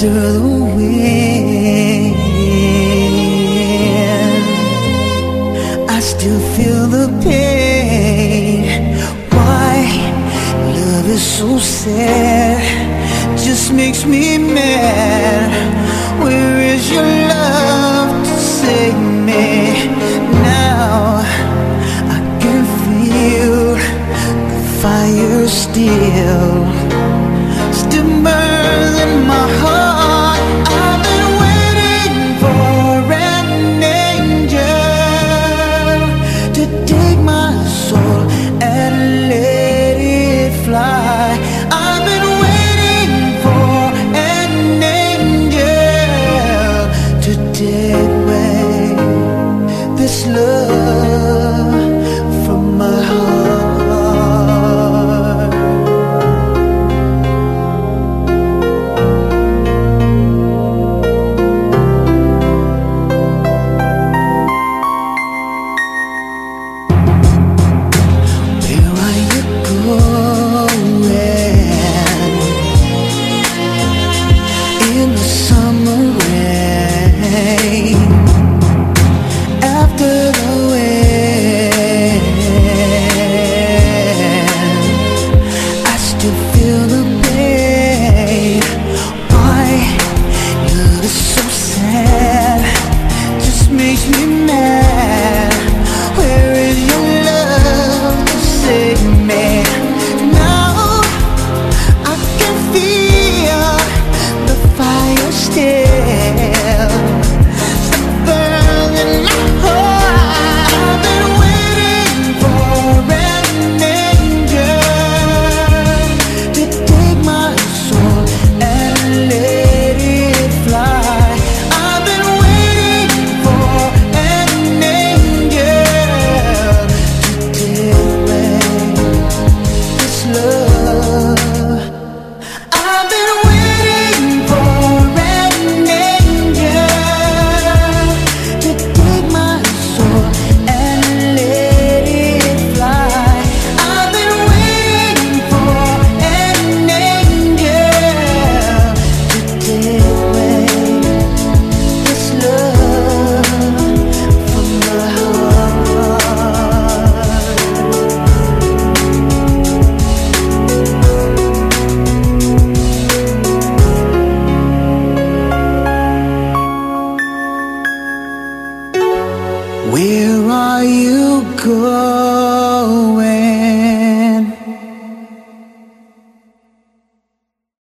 under the wind. I still feel the pain. Why love is so sad? Just makes me mad. Where is your love? fire still, still burns in my heart.